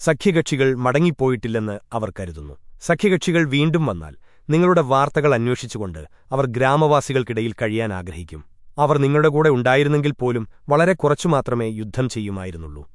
സഖ്യകക്ഷികൾ മടങ്ങിപ്പോയിട്ടില്ലെന്ന് അവർ കരുതുന്നു. സഖ്യകക്ഷികൾ വീണ്ടും വന്നാൽ നിങ്ങളുടെ വാർത്തകൾ അന്വേഷിച്ചുകൊണ്ട് അവർ ഗ്രാമവാസികൾക്കിടയിൽ കഴിയാൻ ആഗ്രഹിക്കും. അവർ നിങ്ങളുടെ കൂടെ ഉണ്ടായിരുന്നെങ്കിൽ പോലും വളരെ കുറച്ചു മാത്രമേ യുദ്ധം ചെയ്യുമായിരുന്നുള്ളൂ.